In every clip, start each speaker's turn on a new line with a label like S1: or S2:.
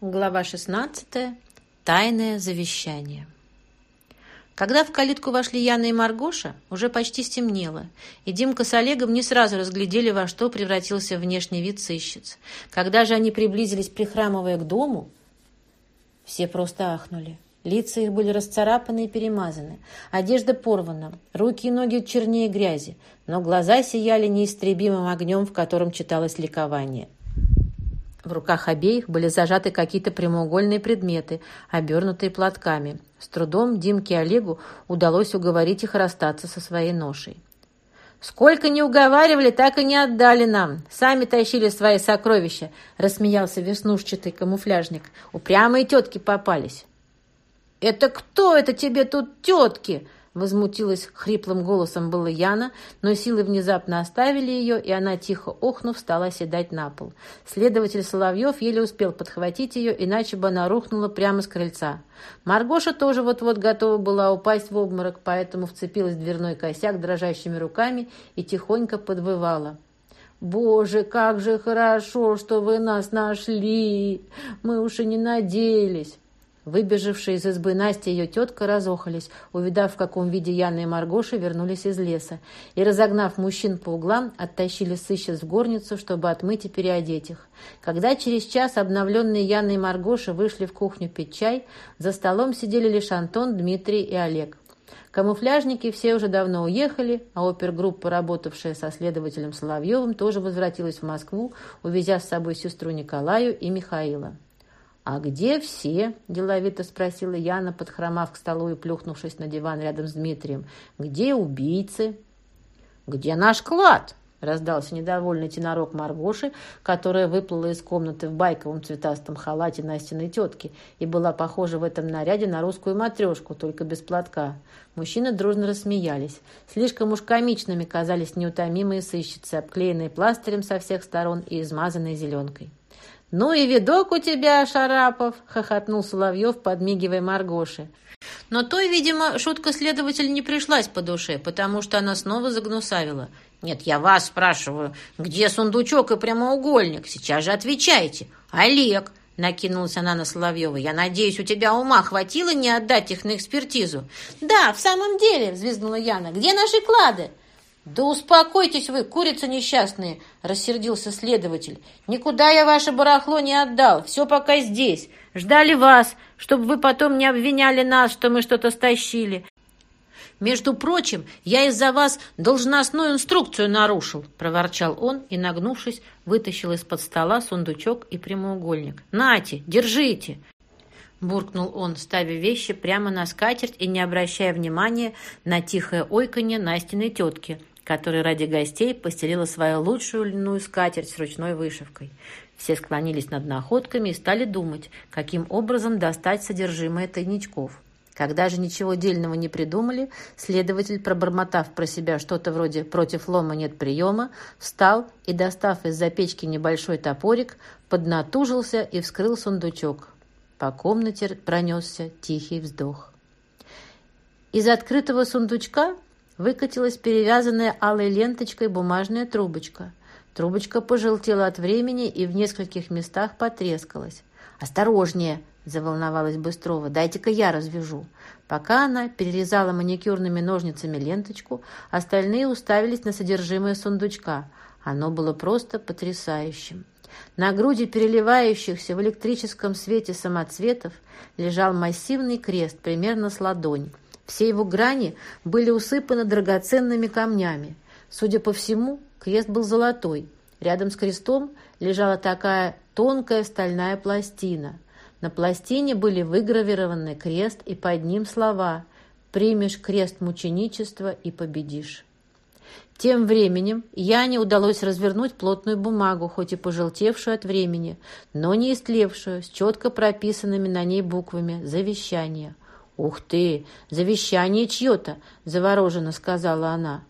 S1: Глава 16. Тайное завещание. Когда в калитку вошли Яна и Маргоша, уже почти стемнело, и Димка с Олегом не сразу разглядели, во что превратился внешний вид сыщиц. Когда же они приблизились, прихрамывая к дому, все просто ахнули. Лица их были расцарапаны и перемазаны, одежда порвана, руки и ноги чернее грязи, но глаза сияли неистребимым огнем, в котором читалось ликование. В руках обеих были зажаты какие-то прямоугольные предметы, обернутые платками. С трудом Димке и Олегу удалось уговорить их расстаться со своей ношей. «Сколько не уговаривали, так и не отдали нам. Сами тащили свои сокровища», — рассмеялся веснушчатый камуфляжник. «Упрямые тетки попались». «Это кто это тебе тут тетки?» Возмутилась хриплым голосом была Яна, но силы внезапно оставили ее, и она, тихо охнув, стала седать на пол. Следователь Соловьев еле успел подхватить ее, иначе бы она рухнула прямо с крыльца. Маргоша тоже вот-вот готова была упасть в обморок, поэтому вцепилась в дверной косяк дрожащими руками и тихонько подвывала. «Боже, как же хорошо, что вы нас нашли! Мы уж и не надеялись!» Выбежавшие из избы Настя и ее тетка разохались, увидав, в каком виде Яна и Маргоша вернулись из леса, и, разогнав мужчин по углам, оттащили сыщиц в горницу, чтобы отмыть и переодеть их. Когда через час обновленные Яна и Маргоша вышли в кухню пить чай, за столом сидели лишь Антон, Дмитрий и Олег. Камуфляжники все уже давно уехали, а опергруппа, работавшая со следователем Соловьевым, тоже возвратилась в Москву, увезя с собой сестру Николаю и Михаила. «А где все?» – деловито спросила Яна, подхромав к столу и плюхнувшись на диван рядом с Дмитрием. «Где убийцы?» «Где наш клад?» – раздался недовольный тенорок Маргоши, которая выплыла из комнаты в байковом цветастом халате Настиной тетки и была похожа в этом наряде на русскую матрешку, только без платка. Мужчины дружно рассмеялись. Слишком уж комичными казались неутомимые сыщицы, обклеенные пластырем со всех сторон и измазанные зеленкой. «Ну и видок у тебя, Шарапов!» — хохотнул Соловьев, подмигивая Маргоше. Но той, видимо, шутка следователя не пришлась по душе, потому что она снова загнусавила. «Нет, я вас спрашиваю, где сундучок и прямоугольник? Сейчас же отвечайте!» «Олег!» — накинулась она на Соловьева. «Я надеюсь, у тебя ума хватило не отдать их на экспертизу?» «Да, в самом деле!» — взвизгнула Яна. «Где наши клады?» «Да успокойтесь вы, курицы несчастные!» – рассердился следователь. «Никуда я ваше барахло не отдал, все пока здесь. Ждали вас, чтобы вы потом не обвиняли нас, что мы что-то стащили. Между прочим, я из-за вас должностную инструкцию нарушил», – проворчал он и, нагнувшись, вытащил из-под стола сундучок и прямоугольник. «Нате, держите!» буркнул он, ставя вещи прямо на скатерть и не обращая внимания на тихое ойканье Настиной тетки – которая ради гостей постелила свою лучшую льняную скатерть с ручной вышивкой. Все склонились над находками и стали думать, каким образом достать содержимое тайничков. Когда же ничего дельного не придумали, следователь, пробормотав про себя что-то вроде «против лома нет приема», встал и, достав из-за печки небольшой топорик, поднатужился и вскрыл сундучок. По комнате пронесся тихий вздох. Из открытого сундучка Выкатилась перевязанная алой ленточкой бумажная трубочка. Трубочка пожелтела от времени и в нескольких местах потрескалась. «Осторожнее!» – заволновалась Быстрова. «Дайте-ка я развяжу». Пока она перерезала маникюрными ножницами ленточку, остальные уставились на содержимое сундучка. Оно было просто потрясающим. На груди переливающихся в электрическом свете самоцветов лежал массивный крест примерно с ладонь. Все его грани были усыпаны драгоценными камнями. Судя по всему, крест был золотой. Рядом с крестом лежала такая тонкая стальная пластина. На пластине были выгравированы крест и под ним слова «Примешь крест мученичества и победишь». Тем временем Яне удалось развернуть плотную бумагу, хоть и пожелтевшую от времени, но не истлевшую, с четко прописанными на ней буквами «Завещание». «Ух ты! Завещание чье-то!» — завороженно сказала она.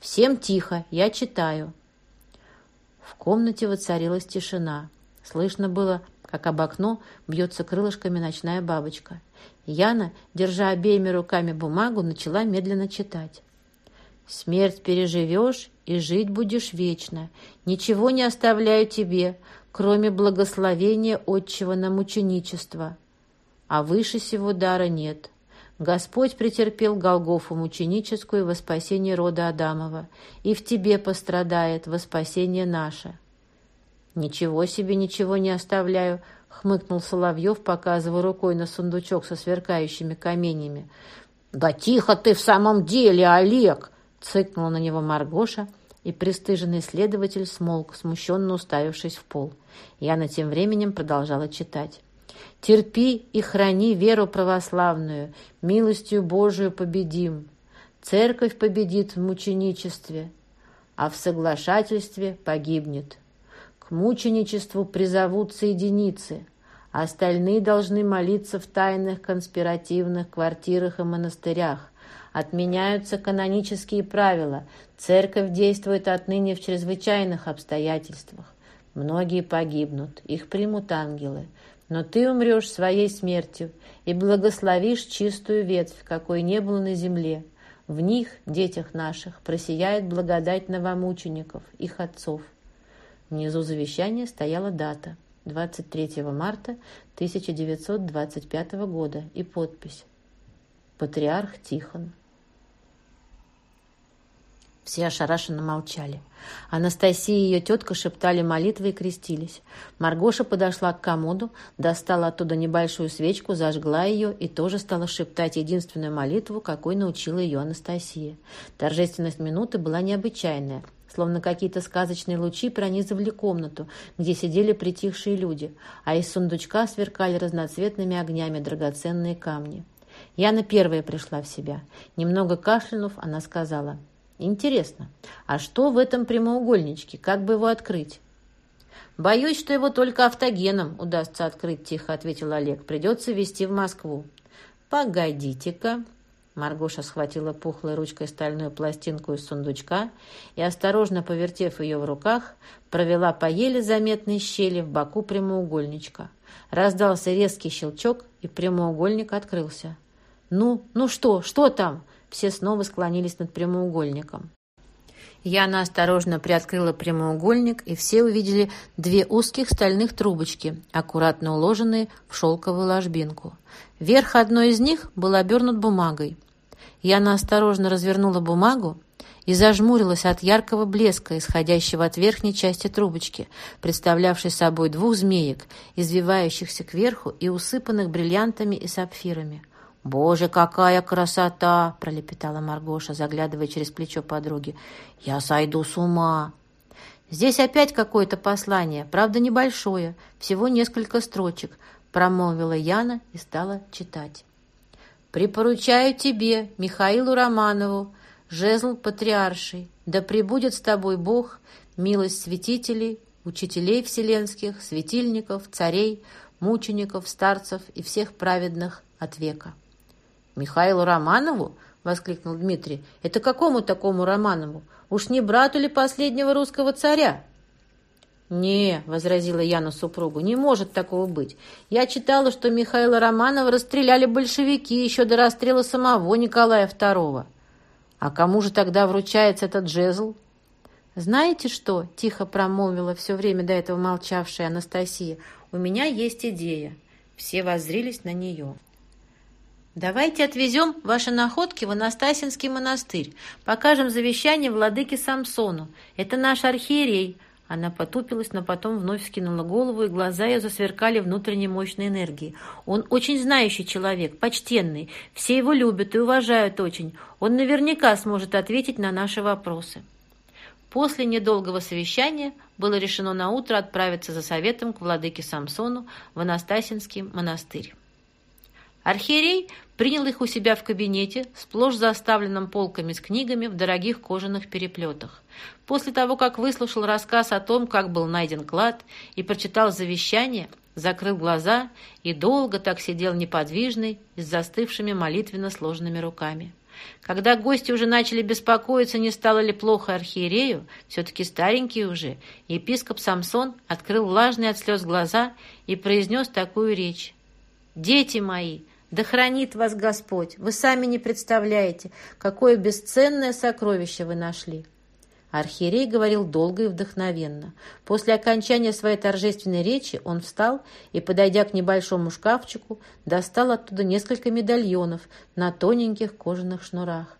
S1: «Всем тихо, я читаю». В комнате воцарилась тишина. Слышно было, как об окно бьется крылышками ночная бабочка. Яна, держа обеими руками бумагу, начала медленно читать. Смерть переживешь и жить будешь вечно. Ничего не оставляю тебе, кроме благословения отчего на мученичество. А выше сего дара нет. Господь претерпел Голгофу мученическую во спасение рода Адамова, и в тебе пострадает во спасение наше. «Ничего себе, ничего не оставляю», — хмыкнул Соловьев, показывая рукой на сундучок со сверкающими каменями. «Да тихо ты в самом деле, Олег!» — цыкнула на него Маргоша, и пристыженный следователь смолк, смущенно уставившись в пол. Яна тем временем продолжала читать. «Терпи и храни веру православную, милостью Божию победим. Церковь победит в мученичестве, а в соглашательстве погибнет. К мученичеству призовутся единицы, а остальные должны молиться в тайных конспиративных квартирах и монастырях. Отменяются канонические правила. Церковь действует отныне в чрезвычайных обстоятельствах. Многие погибнут, их примут ангелы. Но ты умрешь своей смертью и благословишь чистую ветвь, какой не было на земле. В них, детях наших, просияет благодать новомучеников, их отцов. Внизу завещания стояла дата – 23 марта 1925 года и подпись «Патриарх Тихон». Все ошарашенно молчали. Анастасия и ее тетка шептали молитвы и крестились. Маргоша подошла к комоду, достала оттуда небольшую свечку, зажгла ее и тоже стала шептать единственную молитву, какой научила ее Анастасия. Торжественность минуты была необычайная – словно какие-то сказочные лучи пронизывали комнату, где сидели притихшие люди, а из сундучка сверкали разноцветными огнями драгоценные камни. Яна первая пришла в себя. Немного кашлянув, она сказала, «Интересно, а что в этом прямоугольничке? Как бы его открыть?» «Боюсь, что его только автогеном удастся открыть», — тихо ответил Олег. «Придется везти в Москву». «Погодите-ка», Маргоша схватила пухлой ручкой стальную пластинку из сундучка и, осторожно повертев ее в руках, провела по еле заметной щели в боку прямоугольничка. Раздался резкий щелчок, и прямоугольник открылся. «Ну, ну что, что там?» Все снова склонились над прямоугольником. Яна осторожно приоткрыла прямоугольник, и все увидели две узких стальных трубочки, аккуратно уложенные в шелковую ложбинку. Верх одной из них был обернут бумагой. Яна осторожно развернула бумагу и зажмурилась от яркого блеска, исходящего от верхней части трубочки, представлявшей собой двух змеек, извивающихся кверху и усыпанных бриллиантами и сапфирами. «Боже, какая красота!» — пролепетала Маргоша, заглядывая через плечо подруги. «Я сойду с ума!» «Здесь опять какое-то послание, правда небольшое, всего несколько строчек», — промолвила Яна и стала читать. Припоручаю тебе, Михаилу Романову, жезл патриарший, да пребудет с тобой Бог, милость святителей, учителей вселенских, светильников, царей, мучеников, старцев и всех праведных от века. «Михаилу Романову?» — воскликнул Дмитрий. «Это какому такому Романову? Уж не брату ли последнего русского царя?» «Не», — возразила Яна супругу, — «не может такого быть. Я читала, что Михаила Романова расстреляли большевики еще до расстрела самого Николая II. А кому же тогда вручается этот жезл?» «Знаете что?» — тихо промолвила все время до этого молчавшая Анастасия. «У меня есть идея». Все воззрились на нее. «Давайте отвезем ваши находки в Анастасинский монастырь. Покажем завещание владыке Самсону. Это наш архиерей. Она потупилась, но потом вновь скинула голову, и глаза ее засверкали внутренней мощной энергией. Он очень знающий человек, почтенный. Все его любят и уважают очень. Он наверняка сможет ответить на наши вопросы. После недолгого совещания было решено на утро отправиться за советом к владыке Самсону в Анастасинский монастырь. Архиерей принял их у себя в кабинете, сплошь заставленном полками с книгами в дорогих кожаных переплетах. После того, как выслушал рассказ о том, как был найден клад, и прочитал завещание, закрыл глаза и долго так сидел неподвижный, с застывшими молитвенно сложными руками. Когда гости уже начали беспокоиться, не стало ли плохо архиерею, все-таки старенький уже, епископ Самсон открыл влажные от слез глаза и произнес такую речь. «Дети мои, Да хранит вас Господь! Вы сами не представляете, какое бесценное сокровище вы нашли!» Архиерей говорил долго и вдохновенно. После окончания своей торжественной речи он встал и, подойдя к небольшому шкафчику, достал оттуда несколько медальонов на тоненьких кожаных шнурах.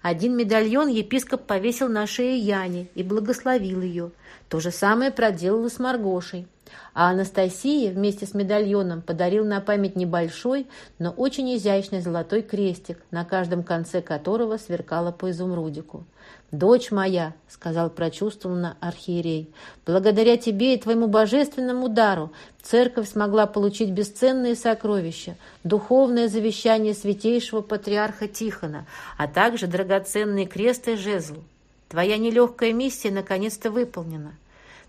S1: Один медальон епископ повесил на шее Яне и благословил ее. То же самое проделал и с Маргошей. А Анастасия вместе с медальоном подарил на память небольшой, но очень изящный золотой крестик, на каждом конце которого сверкало по изумрудику. «Дочь моя», — сказал прочувствованно архиерей, — «благодаря тебе и твоему божественному дару церковь смогла получить бесценные сокровища, духовное завещание святейшего патриарха Тихона, а также драгоценный крест и жезл. Твоя нелегкая миссия наконец-то выполнена.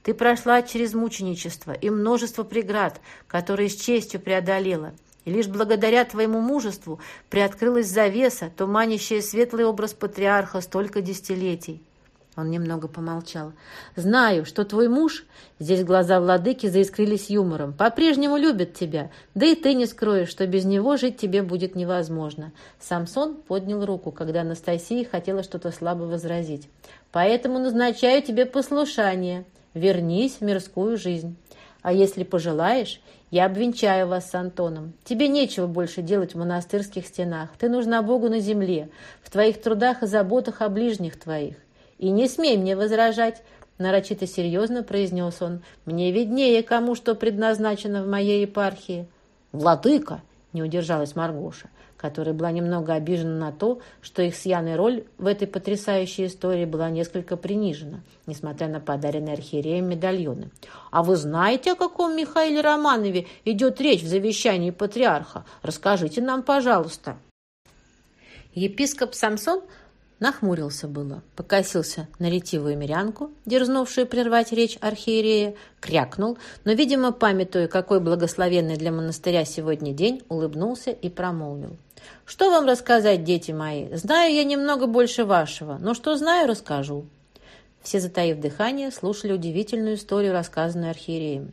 S1: Ты прошла через мученичество и множество преград, которые с честью преодолела, и лишь благодаря твоему мужеству приоткрылась завеса, туманящая светлый образ патриарха столько десятилетий. Он немного помолчал. «Знаю, что твой муж...» Здесь глаза владыки заискрились юмором. «По-прежнему любит тебя. Да и ты не скроешь, что без него жить тебе будет невозможно». Самсон поднял руку, когда Анастасия хотела что-то слабо возразить. «Поэтому назначаю тебе послушание. Вернись в мирскую жизнь. А если пожелаешь, я обвенчаю вас с Антоном. Тебе нечего больше делать в монастырских стенах. Ты нужна Богу на земле, в твоих трудах и заботах о ближних твоих. И не смей мне возражать, нарочито серьезно произнес он. Мне виднее, кому что предназначено в моей епархии. Владыка, не удержалась Маргоша которая была немного обижена на то, что их с Яной роль в этой потрясающей истории была несколько принижена, несмотря на подаренные архиереем медальоны. «А вы знаете, о каком Михаиле Романове идет речь в завещании патриарха? Расскажите нам, пожалуйста». Епископ Самсон Нахмурился было, покосился на ретивую мирянку, дерзнувшую прервать речь архиерея, крякнул, но, видимо, памятуя, какой благословенный для монастыря сегодня день, улыбнулся и промолвил. «Что вам рассказать, дети мои? Знаю я немного больше вашего, но что знаю, расскажу». Все, затаив дыхание, слушали удивительную историю, рассказанную архиереем.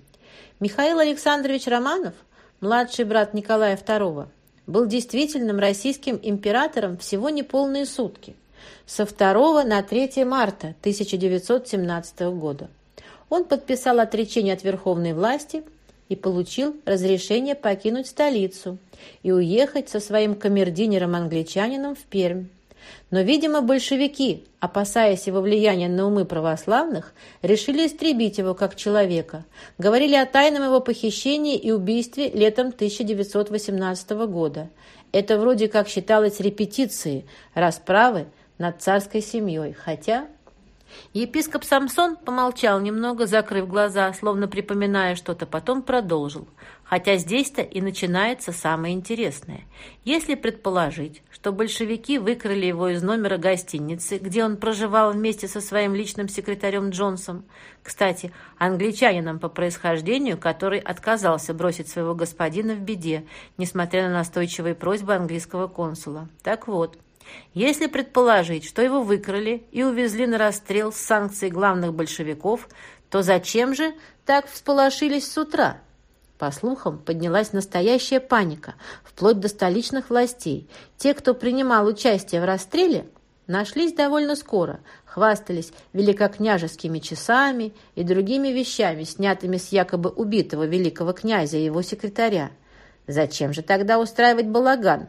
S1: Михаил Александрович Романов, младший брат Николая II, был действительным российским императором всего неполные сутки со 2 на 3 марта 1917 года. Он подписал отречение от верховной власти и получил разрешение покинуть столицу и уехать со своим камердинером-англичанином в Пермь. Но, видимо, большевики, опасаясь его влияния на умы православных, решили истребить его как человека. Говорили о тайном его похищении и убийстве летом 1918 года. Это вроде как считалось репетицией расправы над царской семьей, хотя... Епископ Самсон помолчал немного, закрыв глаза, словно припоминая что-то, потом продолжил. Хотя здесь-то и начинается самое интересное. Если предположить, что большевики выкрали его из номера гостиницы, где он проживал вместе со своим личным секретарем Джонсом, кстати, англичанином по происхождению, который отказался бросить своего господина в беде, несмотря на настойчивые просьбы английского консула. Так вот, если предположить, что его выкрали и увезли на расстрел с санкцией главных большевиков, то зачем же так всполошились с утра? По слухам, поднялась настоящая паника, вплоть до столичных властей. Те, кто принимал участие в расстреле, нашлись довольно скоро, хвастались великокняжескими часами и другими вещами, снятыми с якобы убитого великого князя и его секретаря. Зачем же тогда устраивать балаган?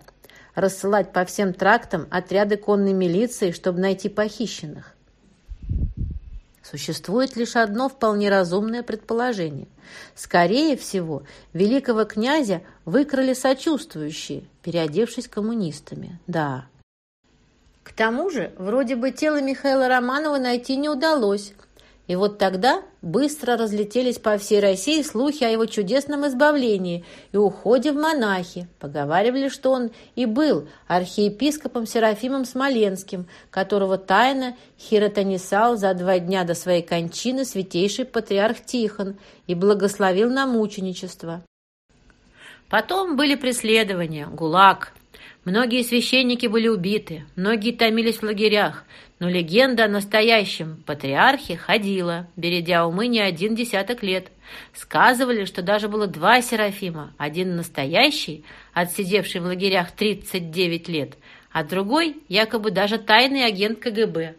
S1: Рассылать по всем трактам отряды конной милиции, чтобы найти похищенных. Существует лишь одно вполне разумное предположение. Скорее всего, великого князя выкрали сочувствующие, переодевшись коммунистами. Да. К тому же, вроде бы тело Михаила Романова найти не удалось, и вот тогда быстро разлетелись по всей России слухи о его чудесном избавлении и уходе в монахи. Поговаривали, что он и был архиепископом Серафимом Смоленским, которого тайно хиротонисал за два дня до своей кончины святейший патриарх Тихон и благословил на мученичество. Потом были преследования, ГУЛАГ, Многие священники были убиты, многие томились в лагерях, но легенда о настоящем патриархе ходила, бередя умы не один десяток лет. Сказывали, что даже было два Серафима, один настоящий, отсидевший в лагерях 39 лет, а другой якобы даже тайный агент КГБ.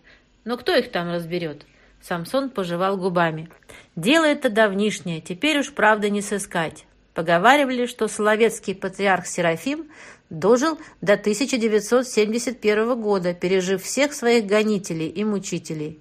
S1: Но кто их там разберет? Самсон пожевал губами. Дело это давнишнее, теперь уж правда не сыскать. Поговаривали, что Соловецкий патриарх Серафим дожил до 1971 года, пережив всех своих гонителей и мучителей.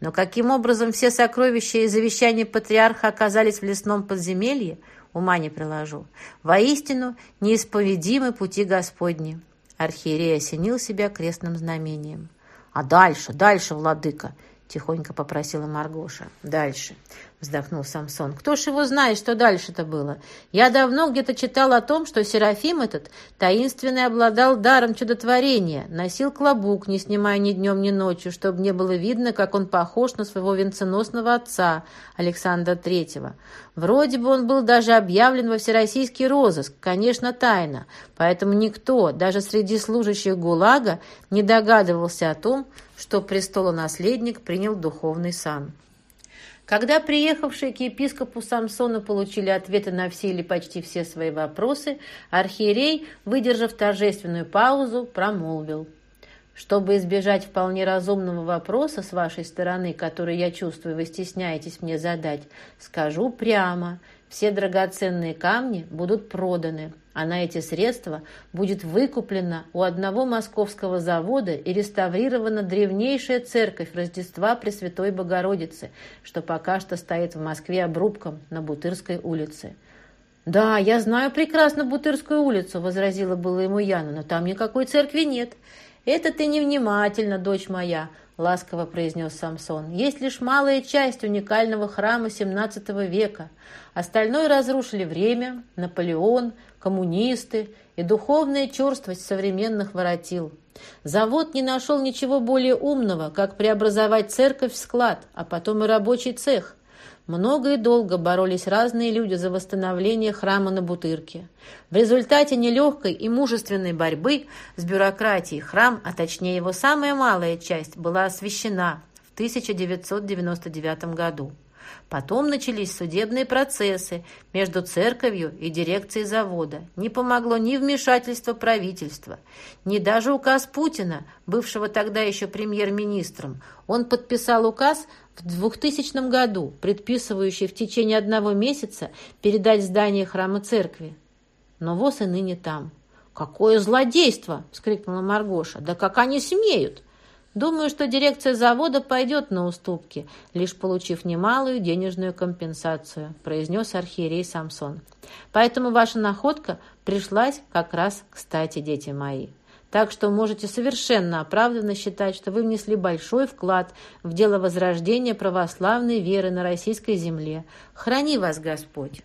S1: Но каким образом все сокровища и завещания патриарха оказались в лесном подземелье, ума не приложу. Воистину, неисповедимы пути Господни. Архиерей осенил себя крестным знамением. «А дальше, дальше, владыка!» — тихонько попросила Маргоша. «Дальше вздохнул Самсон. «Кто ж его знает, что дальше-то было? Я давно где-то читал о том, что Серафим этот таинственный обладал даром чудотворения, носил клобук, не снимая ни днем, ни ночью, чтобы не было видно, как он похож на своего венценосного отца Александра Третьего. Вроде бы он был даже объявлен во всероссийский розыск, конечно, тайно, поэтому никто, даже среди служащих ГУЛАГа, не догадывался о том, что престолонаследник принял духовный сан. Когда приехавшие к епископу Самсону получили ответы на все или почти все свои вопросы, архиерей, выдержав торжественную паузу, промолвил. «Чтобы избежать вполне разумного вопроса с вашей стороны, который, я чувствую, вы стесняетесь мне задать, скажу прямо, все драгоценные камни будут проданы, а на эти средства будет выкуплена у одного московского завода и реставрирована древнейшая церковь Рождества Пресвятой Богородицы, что пока что стоит в Москве обрубком на Бутырской улице. «Да, я знаю прекрасно Бутырскую улицу», — возразила было ему Яна, «но там никакой церкви нет». «Это ты невнимательно, дочь моя», — ласково произнес Самсон. «Есть лишь малая часть уникального храма XVII века. Остальное разрушили время, Наполеон, коммунисты и духовная черствость современных воротил. Завод не нашел ничего более умного, как преобразовать церковь в склад, а потом и рабочий цех. Много и долго боролись разные люди за восстановление храма на Бутырке. В результате нелегкой и мужественной борьбы с бюрократией храм, а точнее его самая малая часть, была освящена в 1999 году. Потом начались судебные процессы между церковью и дирекцией завода. Не помогло ни вмешательство правительства, ни даже указ Путина, бывшего тогда еще премьер-министром. Он подписал указ в 2000 году, предписывающий в течение одного месяца передать здание храма церкви. Но ВОЗ и ныне там. «Какое злодейство!» — вскрикнула Маргоша. «Да как они смеют!» Думаю, что дирекция завода пойдет на уступки, лишь получив немалую денежную компенсацию», произнес архиерей Самсон. «Поэтому ваша находка пришлась как раз кстати, дети мои. Так что можете совершенно оправданно считать, что вы внесли большой вклад в дело возрождения православной веры на российской земле. Храни вас Господь!»